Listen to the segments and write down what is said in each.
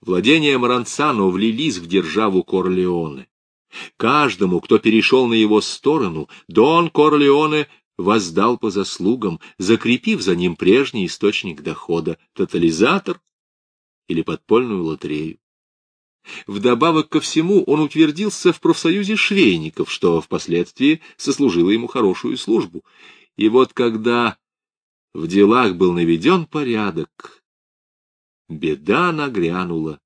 Владения Маранцано влились в державу Корлеоне. Каждому, кто перешел на его сторону, Дон Корлеоне воздал по заслугам, закрепив за ним прежний источник дохода — тотализатор или подпольную лотерею. Вдобавок ко всему он утвердился в профсоюзе швейников, что впоследствии сослужило ему хорошую службу. И вот когда в делах был наведен порядок, беда нагрянула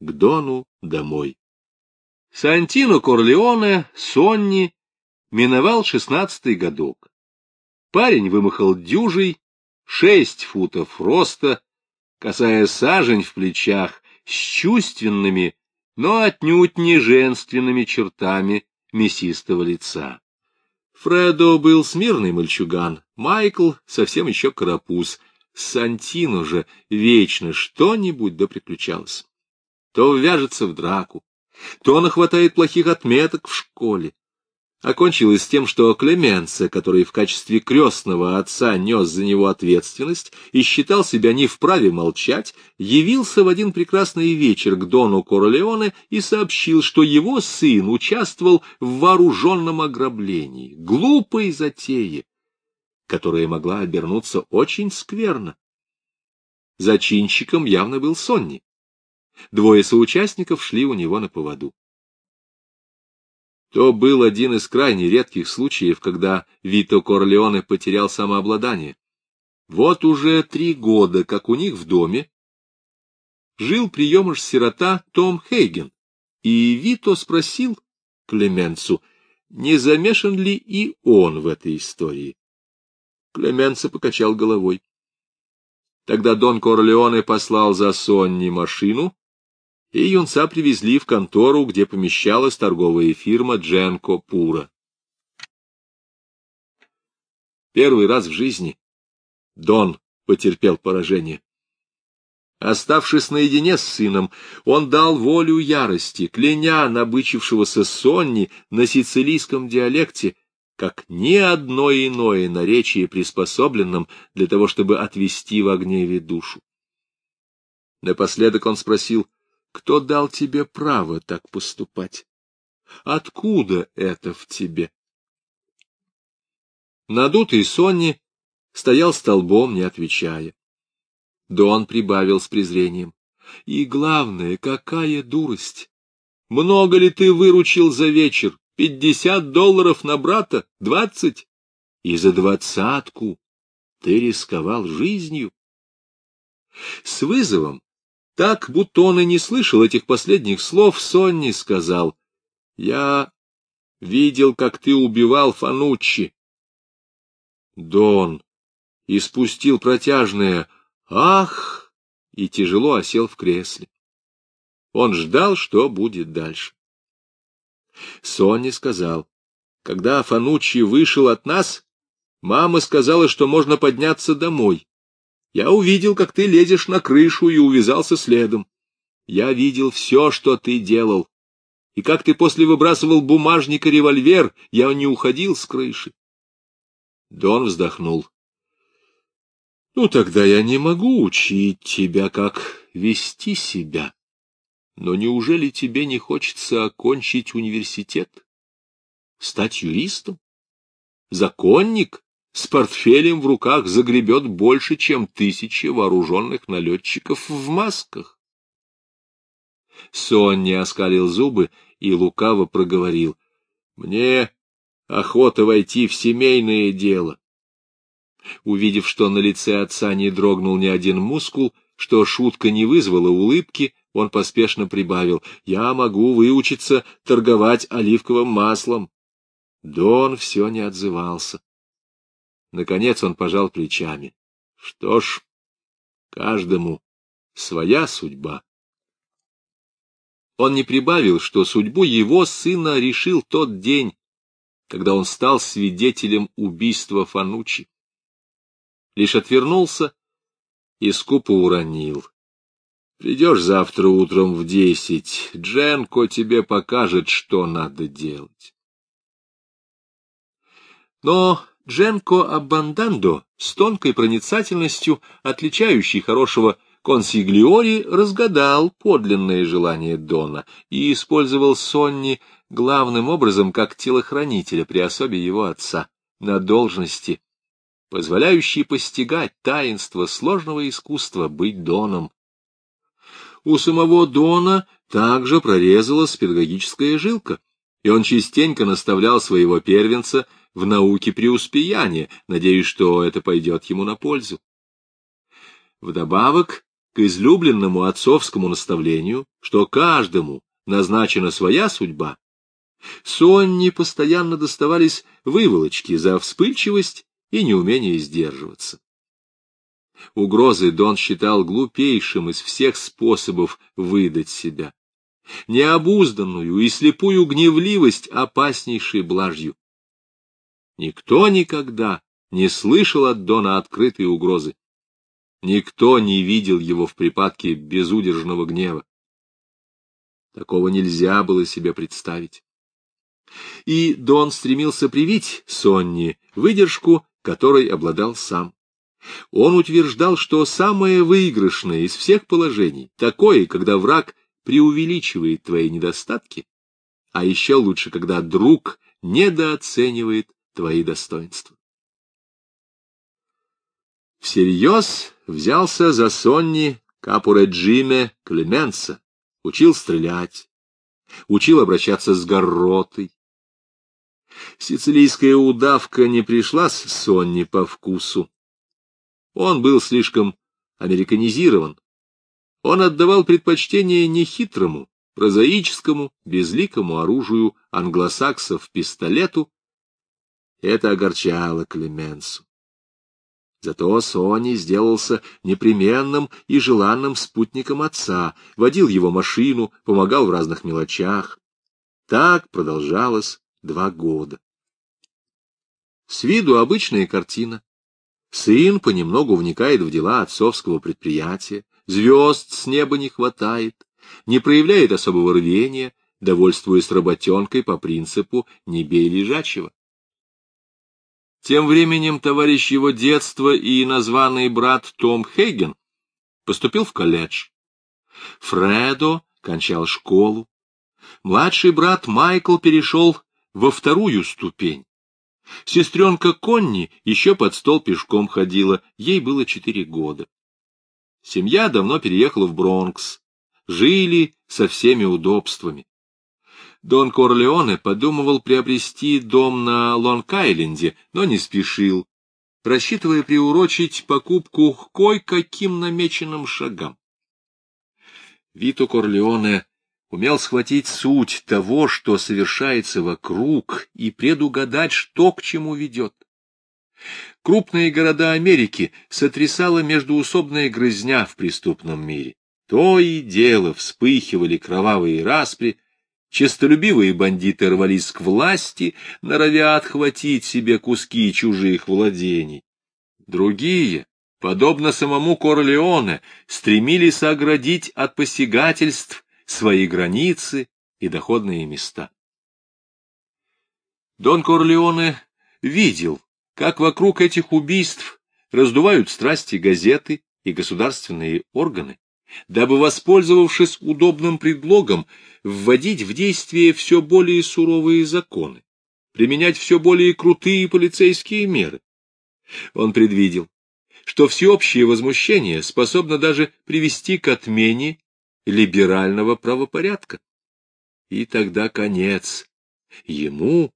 к Дону домой. Сантино Корлеоне, Сонни, миновал шестнадцатый годок. Парень вымахал дюжей, шесть футов роста, касая сажень в плечах, с чувственными, но отнюдь не женственными чертами мясистого лица. Фредо был смирный мальчуган, Майкл совсем еще карапуз, Сантино же вечно что-нибудь да приключалось. То ввяжется в драку, то нахватает плохих отметок в школе, окончилось тем, что Клеменце, который в качестве крестного отца нес за него ответственность и считал себя не вправе молчать, явился в один прекрасный вечер к Дону Корлеоне и сообщил, что его сын участвовал в вооруженном ограблении, глупой затее, которая могла обернуться очень скверно. Зачинщиком явно был Сонни. Двое соучастников шли у него на поводу. То был один из крайне редких случаев, когда Вито Корлеоне потерял самообладание. Вот уже три года, как у них в доме, жил приемыш-сирота Том Хейген, и Вито спросил Клеменцу, не замешан ли и он в этой истории. Клеменца покачал головой. Тогда Дон Корлеоне послал за Сонни машину, и юнца привезли в контору, где помещалась торговая фирма Дженко Пура. Первый раз в жизни Дон потерпел поражение. Оставшись наедине с сыном, он дал волю ярости, кляня набычившегося Сонни на сицилийском диалекте, как ни одно иное наречие приспособленном для того, чтобы отвести в гневе душу. Напоследок он спросил, кто дал тебе право так поступать? Откуда это в тебе? Надутый Сонни стоял столбом, не отвечая. Дон прибавил с презрением. И главное, какая дурость! Много ли ты выручил за вечер? Пятьдесят долларов на брата? Двадцать? И за двадцатку ты рисковал жизнью? С вызовом так, будто он и не слышал этих последних слов, Сонни сказал, «Я видел, как ты убивал Фануччи». Дон испустил протяжное «Ах!» и тяжело осел в кресле. Он ждал, что будет дальше. Сонни сказал, когда Фануччи вышел от нас, мама сказала, что можно подняться домой. Я увидел, как ты лезешь на крышу и увязался следом. Я видел все, что ты делал. И как ты после выбрасывал бумажник и револьвер, я не уходил с крыши. Дон вздохнул. Ну, тогда я не могу учить тебя, как вести себя. Но неужели тебе не хочется окончить университет? Стать юристом? Законник? с портфелем в руках загребет больше, чем тысячи вооруженных налетчиков в масках. Сонни оскалил зубы и лукаво проговорил. — Мне охота войти в семейное дело. Увидев, что на лице отца не дрогнул ни один мускул, что шутка не вызвала улыбки, он поспешно прибавил. — Я могу выучиться торговать оливковым маслом. Дон все не отзывался. Наконец он пожал плечами. Что ж, каждому своя судьба. Он не прибавил, что судьбу его сына решил тот день, когда он стал свидетелем убийства Фанучи. Лишь отвернулся и скупо уронил. Придешь завтра утром в десять, Дженко тебе покажет, что надо делать. Но Дженко Аббандандо, с тонкой проницательностью, отличающей хорошего Консиглиори разгадал подлинное желание Дона и использовал Сонни главным образом как телохранителя при особе его отца на должности, позволяющей постигать таинство сложного искусства быть Доном. У самого Дона также прорезалась педагогическая жилка, и он частенько наставлял своего первенца в науке преуспеяния, надеясь, что это пойдет ему на пользу. Вдобавок к излюбленному отцовскому наставлению, что каждому назначена своя судьба, Сонни постоянно доставались выволочки за вспыльчивость и неумение сдерживаться. Угрозы Дон считал глупейшим из всех способов выдать себя. Необузданную и слепую гневливость опаснейшей блажью. Никто никогда не слышал от Дона открытой угрозы. Никто не видел его в припадке безудержного гнева. Такого нельзя было себе представить. И Дон стремился привить Сонни выдержку, которой обладал сам. Он утверждал, что самое выигрышное из всех положений такое, когда враг преувеличивает твои недостатки, а еще лучше, когда друг недооценивает твои достоинства. Всерьез взялся за Сонни Капуреджиме Клеменса, учил стрелять, учил обращаться с горротой. Сицилийская удавка не пришла с Сонни по вкусу. Он был слишком американизирован. Он отдавал предпочтение нехитрому, прозаическому, безликому оружию англосаксов пистолету. Это огорчало Клеменсу. Зато Сони сделался непременным и желанным спутником отца, водил его машину, помогал в разных мелочах. Так продолжалось два года. С виду обычная картина. Сын понемногу вникает в дела отцовского предприятия, звезд с неба не хватает, не проявляет особого рвения, довольствуясь работенкой по принципу «не бей лежачего». Тем временем товарищ его детства и названный брат Том Хейген поступил в колледж. Фредо кончал школу. Младший брат Майкл перешел во вторую ступень. Сестренка Конни еще под стол пешком ходила, ей было четыре года. Семья давно переехала в Бронкс, жили со всеми удобствами. Дон Корлеоне подумывал приобрести дом на Лонг-Айленде, но не спешил, рассчитывая приурочить покупку к кое-каким намеченным шагам. Вито Корлеоне умел схватить суть того, что совершается вокруг, и предугадать, что к чему ведет. Крупные города Америки сотрясала междуусобная грызня в преступном мире. То и дело вспыхивали кровавые распри, Честолюбивые бандиты рвались к власти, норовя отхватить себе куски чужих владений. Другие, подобно самому Корлеоне, стремились оградить от посягательств свои границы и доходные места. Дон Корлеоне видел, как вокруг этих убийств раздувают страсти газеты и государственные органы, дабы, воспользовавшись удобным предлогом, вводить в действие все более суровые законы, применять все более крутые полицейские меры. Он предвидел, что всеобщее возмущение способно даже привести к отмене либерального правопорядка. И тогда конец ему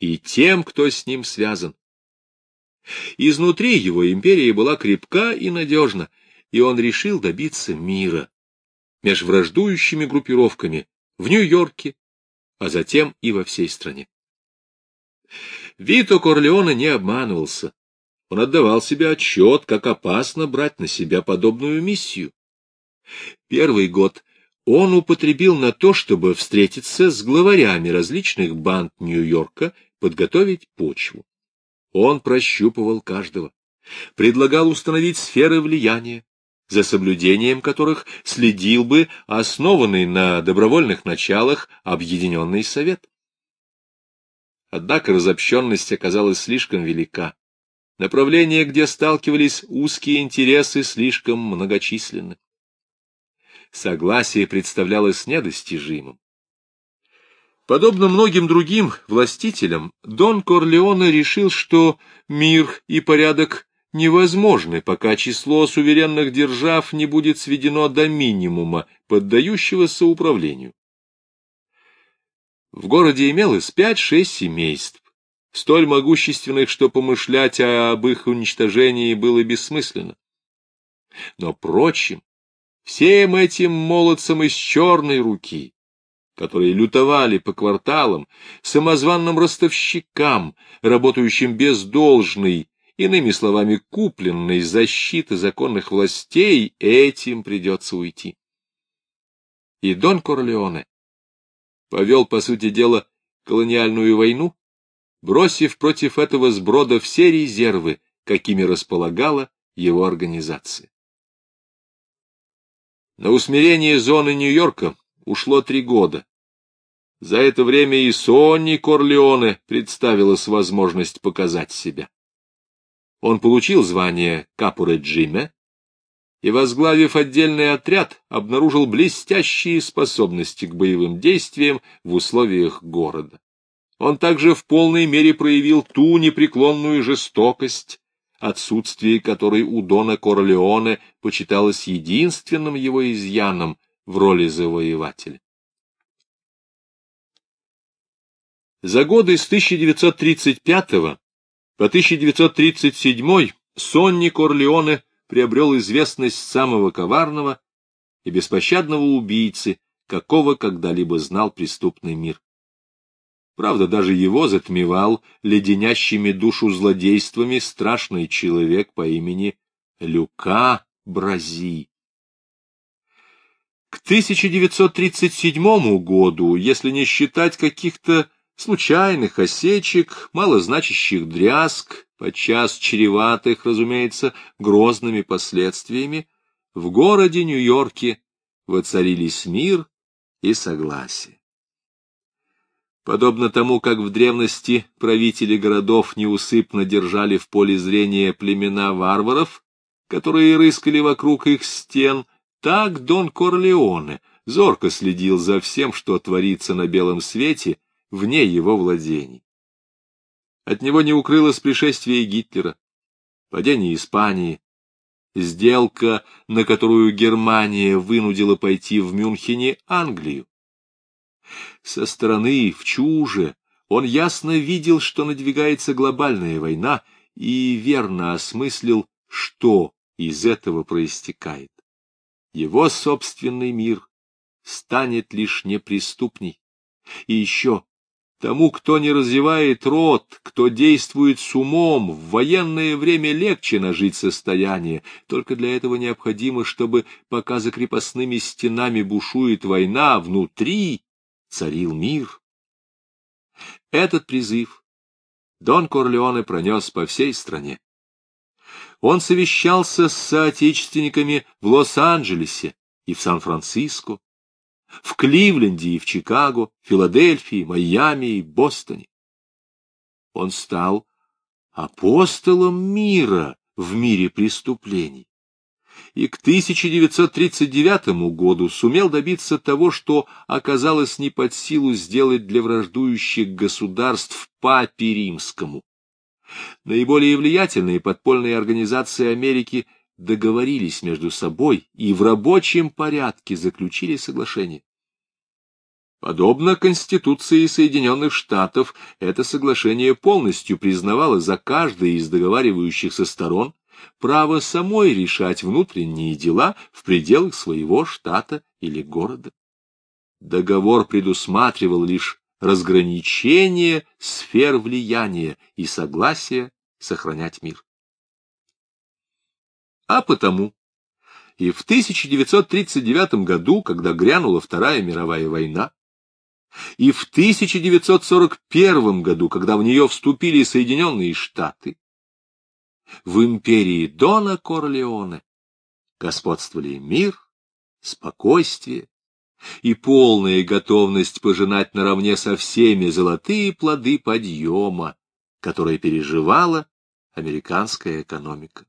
и тем, кто с ним связан. Изнутри его империя была крепка и надежна, и он решил добиться мира между враждующими группировками в Нью-Йорке, а затем и во всей стране. Вито Корлеоне не обманывался. Он отдавал себе отчет, как опасно брать на себя подобную миссию. Первый год он употребил на то, чтобы встретиться с главарями различных банд Нью-Йорка, подготовить почву. Он прощупывал каждого, предлагал установить сферы влияния, за соблюдением которых следил бы основанный на добровольных началах объединенный совет. Однако разобщенность оказалась слишком велика. Направления, где сталкивались узкие интересы, слишком многочисленны. Согласие представлялось недостижимым. Подобно многим другим властителям, Дон Корлеоне решил, что мир и порядок невозможны, пока число суверенных держав не будет сведено до минимума, поддающегося управлению. В городе имелось пять-шесть семейств, столь могущественных, что помышлять об их уничтожении было бессмысленно. Но прочим, всем этим молодцам из черной руки, которые лютовали по кварталам, самозванным ростовщикам, работающим без должной, иными словами, купленной защиты законных властей, этим придется уйти. И Дон Корлеоне повел, по сути дела, колониальную войну, бросив против этого сброда все резервы, какими располагала его организация. На усмирение зоны Нью-Йорка ушло три года. За это время и Сонни Корлеоне представилась возможность показать себя. Он получил звание капуре Джиме и, возглавив отдельный отряд, обнаружил блестящие способности к боевым действиям в условиях города. Он также в полной мере проявил ту непреклонную жестокость, отсутствие которой у Дона Корлеоне почиталось единственным его изъяном в роли завоевателя. За годы с 1935 по 1937 Сонни Корлеоне приобрел известность самого коварного и беспощадного убийцы, какого когда-либо знал преступный мир. Правда, даже его затмевал леденящими душу злодействами страшный человек по имени Люка Брази. К 1937 году, если не считать каких-то случайных осечек, малозначащих дрязг, подчас чреватых, разумеется, грозными последствиями, в городе Нью-Йорке воцарились мир и согласие. Подобно тому, как в древности правители городов неусыпно держали в поле зрения племена варваров, которые рыскали вокруг их стен, так Дон Корлеоне зорко следил за всем, что творится на белом свете, вне его владений. От него не укрылось пришествие Гитлера, падение Испании, сделка, на которую Германия вынудила пойти в Мюнхене Англию. Со стороны, в чуже, он ясно видел, что надвигается глобальная война, и верно осмыслил, что из этого проистекает. Его собственный мир станет лишь неприступней. И еще, тому, кто не развивает рот, кто действует с умом, в военное время легче нажить состояние, только для этого необходимо, чтобы, пока за крепостными стенами бушует война, внутри царил мир. Этот призыв Дон Корлеоне пронес по всей стране. Он совещался с соотечественниками в Лос-Анджелесе и в Сан-Франциско, в Кливленде и в Чикаго, Филадельфии, Майами и Бостоне. Он стал апостолом мира в мире преступлений и к 1939 году сумел добиться того, что оказалось не под силу сделать для враждующих государств Папе Римскому. Наиболее влиятельные подпольные организации Америки договорились между собой и в рабочем порядке заключили соглашение. Подобно Конституции Соединенных Штатов, это соглашение полностью признавало за каждой из договаривающихся сторон право самой решать внутренние дела в пределах своего штата или города. Договор предусматривал лишь разграничение сфер влияния и согласие сохранять мир. А потому и в 1939 году, когда грянула Вторая мировая война, и в 1941 году, когда в нее вступили Соединенные Штаты, в империи Дона Корлеоне господствовали мир, спокойствие и полная готовность пожинать наравне со всеми золотые плоды подъема, которые переживала американская экономика.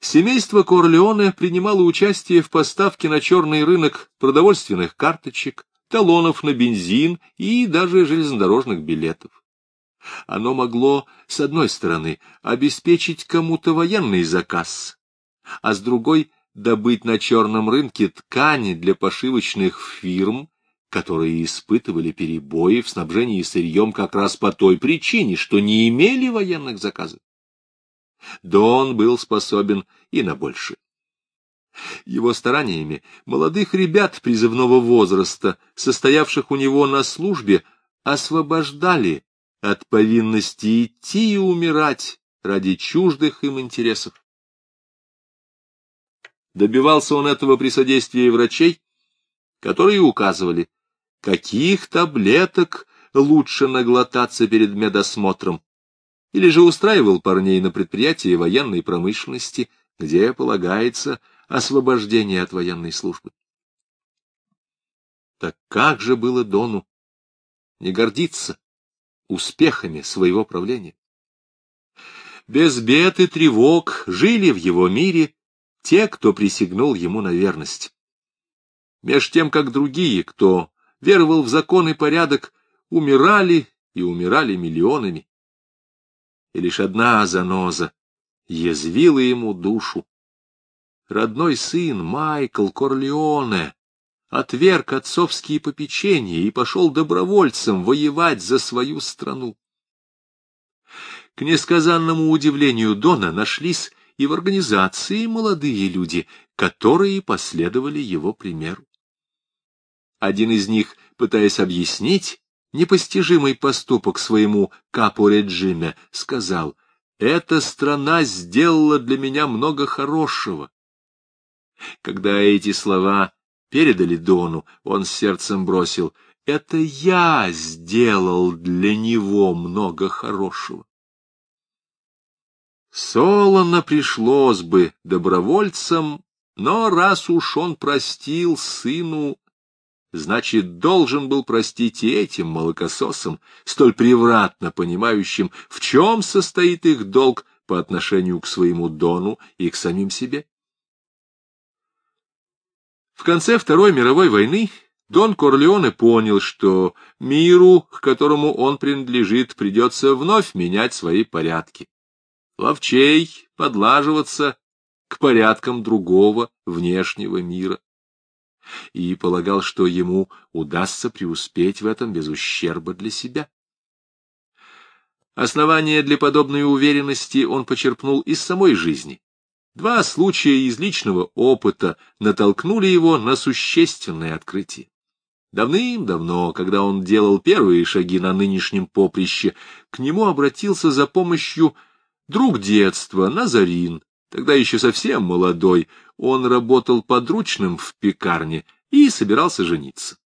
Семейство Корлеоне принимало участие в поставке на черный рынок продовольственных карточек, талонов на бензин и даже железнодорожных билетов. Оно могло, с одной стороны, обеспечить кому-то военный заказ, а с другой — добыть на черном рынке ткани для пошивочных фирм, которые испытывали перебои в снабжении сырьем как раз по той причине, что не имели военных заказов. Дон был способен и на большее. Его стараниями молодых ребят призывного возраста, состоявших у него на службе, освобождали от повинности идти и умирать ради чуждых им интересов. Добивался он этого при содействии врачей, которые указывали, каких таблеток лучше наглотаться перед медосмотром, или же устраивал парней на предприятии военной промышленности, где полагается освобождение от военной службы. Так как же было Дону не гордиться успехами своего правления? Без бед и тревог жили в его мире те, кто присягнул ему на верность. Меж тем, как другие, кто веровал в закон и порядок, умирали и умирали миллионами и лишь одна заноза язвила ему душу. Родной сын Майкл Корлеоне отверг отцовские попечения и пошел добровольцем воевать за свою страну. К несказанному удивлению Дона нашлись и в организации молодые люди, которые последовали его примеру. Один из них, пытаясь объяснить, непостижимый поступок своему капу-реджиме, сказал, «Эта страна сделала для меня много хорошего». Когда эти слова передали Дону, он сердцем бросил, «Это я сделал для него много хорошего». Солоно пришлось бы добровольцам, но раз уж он простил сыну значит, должен был простить и этим молокососам, столь превратно понимающим, в чем состоит их долг по отношению к своему дону и к самим себе. В конце Второй мировой войны Дон Корлеоне понял, что миру, к которому он принадлежит, придется вновь менять свои порядки. Ловчей подлаживаться к порядкам другого внешнего мира и полагал, что ему удастся преуспеть в этом без ущерба для себя. Основания для подобной уверенности он почерпнул из самой жизни. Два случая из личного опыта натолкнули его на существенное открытие. Давным-давно, когда он делал первые шаги на нынешнем поприще, к нему обратился за помощью друг детства, Назарин, тогда еще совсем молодой, он работал подручным в пекарне и собирался жениться.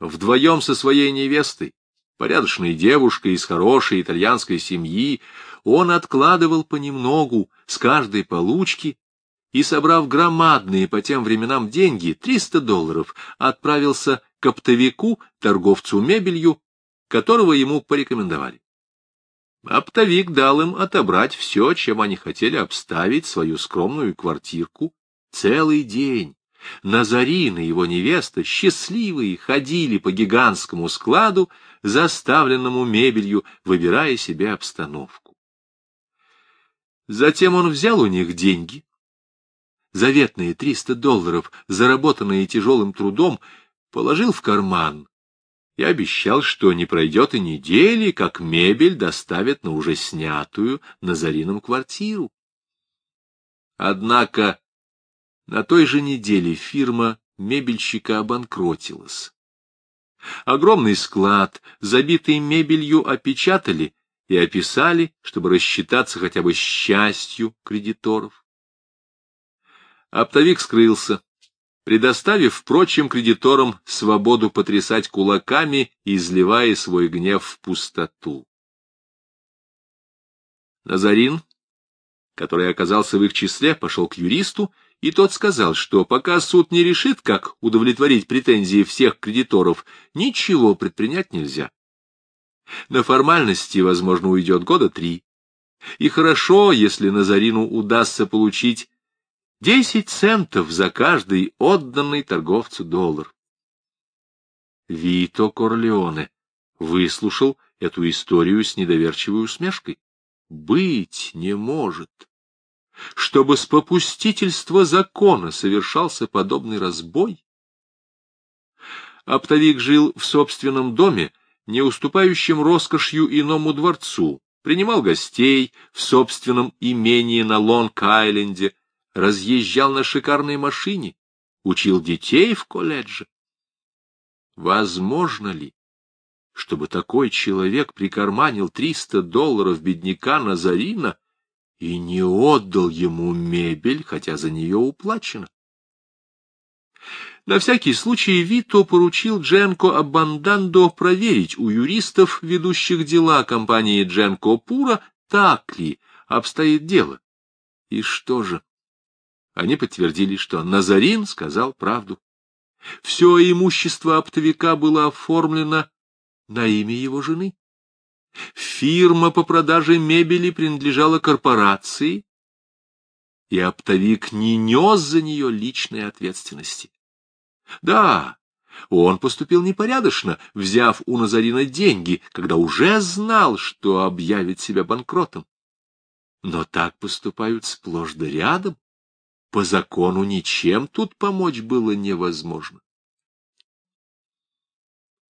Вдвоем со своей невестой, порядочной девушкой из хорошей итальянской семьи, он откладывал понемногу с каждой получки и, собрав громадные по тем временам деньги, 300 долларов, отправился к оптовику, торговцу мебелью, которого ему порекомендовали. Оптовик дал им отобрать все, чем они хотели обставить свою скромную квартирку, целый день. Назарин и его невеста, счастливые, ходили по гигантскому складу, заставленному мебелью, выбирая себе обстановку. Затем он взял у них деньги, заветные триста долларов, заработанные тяжелым трудом, положил в карман и обещал, что не пройдет и недели, как мебель доставят на уже снятую Назарином квартиру. Однако на той же неделе фирма мебельщика обанкротилась. Огромный склад, забитый мебелью, опечатали и описали, чтобы рассчитаться хотя бы счастью кредиторов. Оптовик скрылся, предоставив, впрочем, кредиторам свободу потрясать кулаками, изливая свой гнев в пустоту. Назарин, который оказался в их числе, пошел к юристу, и тот сказал, что пока суд не решит, как удовлетворить претензии всех кредиторов, ничего предпринять нельзя. На формальности, возможно, уйдет года три. И хорошо, если Назарину удастся получить десять центов за каждый отданный торговцу доллар. Вито Корлеоне выслушал эту историю с недоверчивой усмешкой. Быть не может, чтобы с попустительства закона совершался подобный разбой. Оптовик жил в собственном доме, не уступающем роскошью иному дворцу, принимал гостей в собственном имении на Лонг-Айленде, разъезжал на шикарной машине, учил детей в колледже. Возможно ли, чтобы такой человек прикарманил триста долларов бедняка Назарина и не отдал ему мебель, хотя за нее уплачено? На всякий случай Вито поручил Дженко Абандандо проверить у юристов, ведущих дела компании Дженко Пура, так ли обстоит дело. И что же? Они подтвердили, что Назарин сказал правду. Все имущество оптовика было оформлено на имя его жены. Фирма по продаже мебели принадлежала корпорации, и оптовик не нес за нее личной ответственности. Да, он поступил непорядочно, взяв у Назарина деньги, когда уже знал, что объявит себя банкротом. Но так поступают сплошь да рядом. По закону ничем тут помочь было невозможно.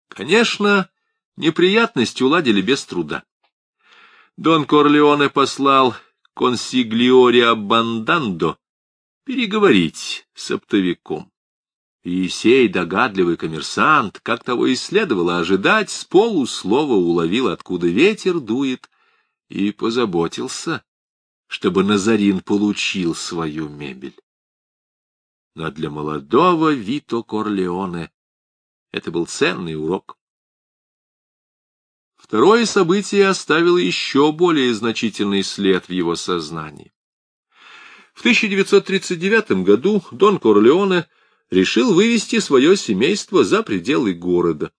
Конечно, неприятности уладили без труда. Дон Корлеоне послал консиглиори Абандандо переговорить с оптовиком. И сей догадливый коммерсант, как того и следовало ожидать, с полуслова уловил, откуда ветер дует, и позаботился чтобы Назарин получил свою мебель. Но для молодого Вито Корлеоне это был ценный урок. Второе событие оставило еще более значительный след в его сознании. В 1939 году Дон Корлеоне решил вывести свое семейство за пределы города.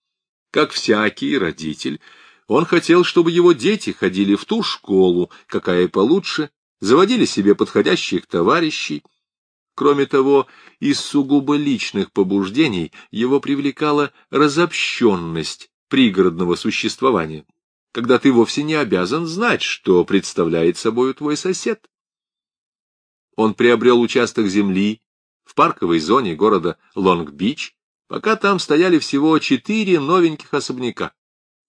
Как всякий родитель, он хотел, чтобы его дети ходили в ту школу, какая получше, заводили себе подходящих товарищей. Кроме того, из сугубо личных побуждений его привлекала разобщенность пригородного существования, когда ты вовсе не обязан знать, что представляет собою твой сосед. Он приобрел участок земли в парковой зоне города Лонг-Бич, пока там стояли всего четыре новеньких особняка,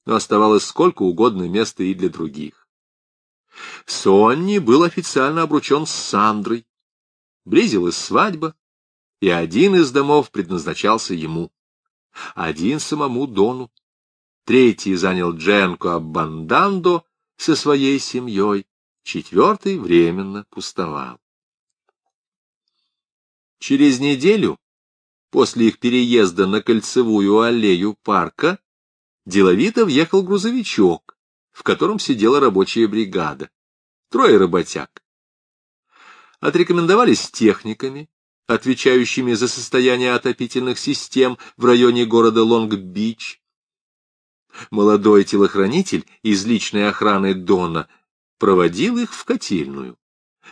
но оставалось сколько угодно места и для других. Сонни был официально обручен с Сандрой. Близилась свадьба, и один из домов предназначался ему, один самому Дону. Третий занял Дженко Аббандандо со своей семьей, четвертый временно пустовал. Через неделю, после их переезда на кольцевую аллею парка, деловито въехал грузовичок, в котором сидела рабочая бригада. Трое работяг. Отрекомендовались техниками, отвечающими за состояние отопительных систем в районе города Лонг-Бич. Молодой телохранитель из личной охраны Дона проводил их в котельную.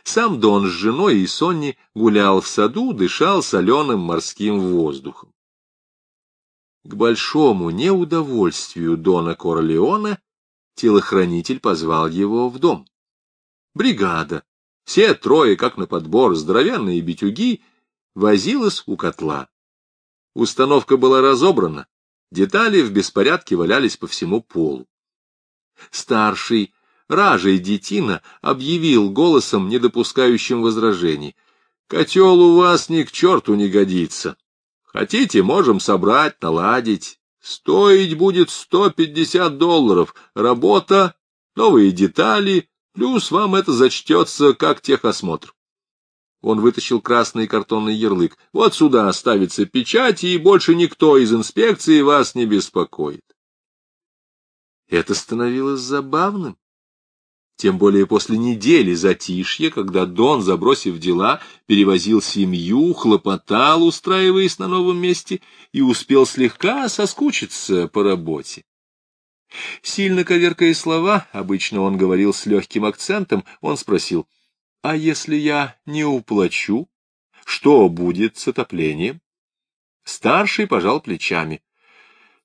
Сам Дон с женой и Сонни гулял в саду, дышал соленым морским воздухом. К большому неудовольствию Дона Корлеона телохранитель позвал его в дом. Бригада, все трое, как на подбор, здоровенные битюги, возилась у котла. Установка была разобрана, детали в беспорядке валялись по всему полу. Старший, ражей детина, объявил голосом, не допускающим возражений. — Котел у вас ни к черту не годится. Хотите, можем собрать, наладить. Стоить будет сто пятьдесят долларов. Работа, новые детали, плюс вам это зачтется как техосмотр. Он вытащил красный картонный ярлык. Вот сюда ставится печать, и больше никто из инспекции вас не беспокоит. Это становилось забавным. Тем более после недели затишья, когда Дон, забросив дела, перевозил семью, хлопотал, устраиваясь на новом месте, и успел слегка соскучиться по работе. Сильно коверкая слова, обычно он говорил с легким акцентом, он спросил, «А если я не уплачу, что будет с отоплением?» Старший пожал плечами.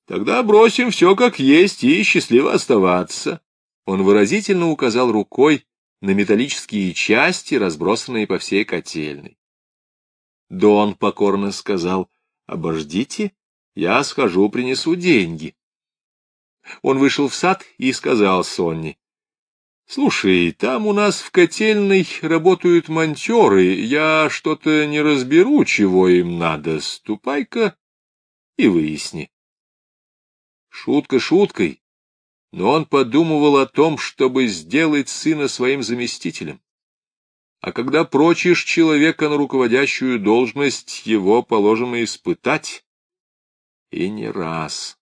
«Тогда бросим все как есть и счастливо оставаться». Он выразительно указал рукой на металлические части, разбросанные по всей котельной. Дон покорно сказал, «Обождите, я схожу, принесу деньги». Он вышел в сад и сказал Сонни, «Слушай, там у нас в котельной работают монтеры, я что-то не разберу, чего им надо, ступай-ка и выясни». Шутка шуткой, но он подумывал о том, чтобы сделать сына своим заместителем. А когда прочишь человека на руководящую должность, его положено испытать. И не раз.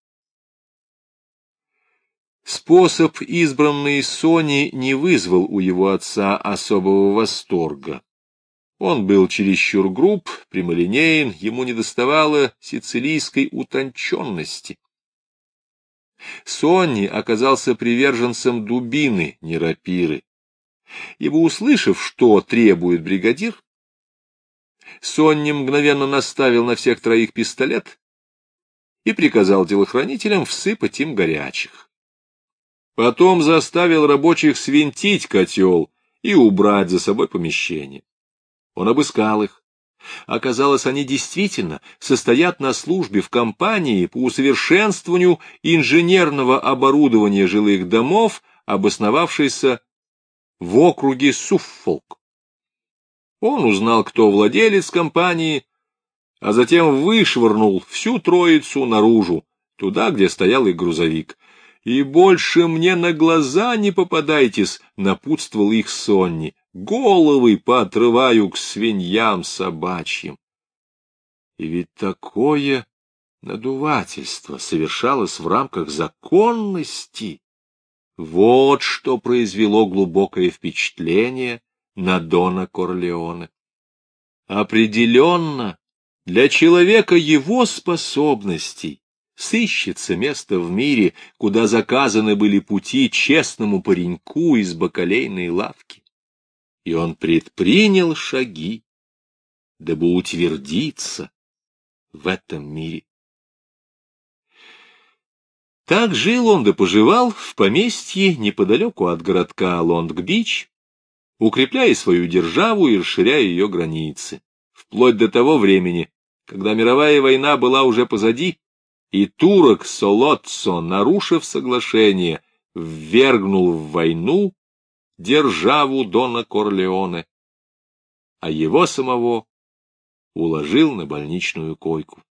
Способ, избранный Сони, не вызвал у его отца особого восторга. Он был чересчур груб, прямолинеен, ему недоставало сицилийской утонченности. Сонни оказался приверженцем дубины, не рапиры. Ибо, услышав, что требует бригадир, Сонни мгновенно наставил на всех троих пистолет и приказал телохранителям всыпать им горячих. Потом заставил рабочих свинтить котел и убрать за собой помещение. Он обыскал их, Оказалось, они действительно состоят на службе в компании по усовершенствованию инженерного оборудования жилых домов, обосновавшейся в округе Суффолк. Он узнал, кто владелец компании, а затем вышвырнул всю троицу наружу, туда, где стоял их грузовик. «И больше мне на глаза не попадайтесь», — напутствовал их Сонни головы поотрываю к свиньям собачьим. И ведь такое надувательство совершалось в рамках законности. Вот что произвело глубокое впечатление на Дона Корлеоне. Определенно, для человека его способностей сыщется место в мире, куда заказаны были пути честному пареньку из бакалейной лавки и он предпринял шаги, дабы утвердиться в этом мире. Так жил он да поживал в поместье неподалеку от городка Лонг-Бич, укрепляя свою державу и расширяя ее границы, вплоть до того времени, когда мировая война была уже позади, и турок Солоццо, нарушив соглашение, ввергнул в войну державу Дона Корлеоне, а его самого уложил на больничную койку.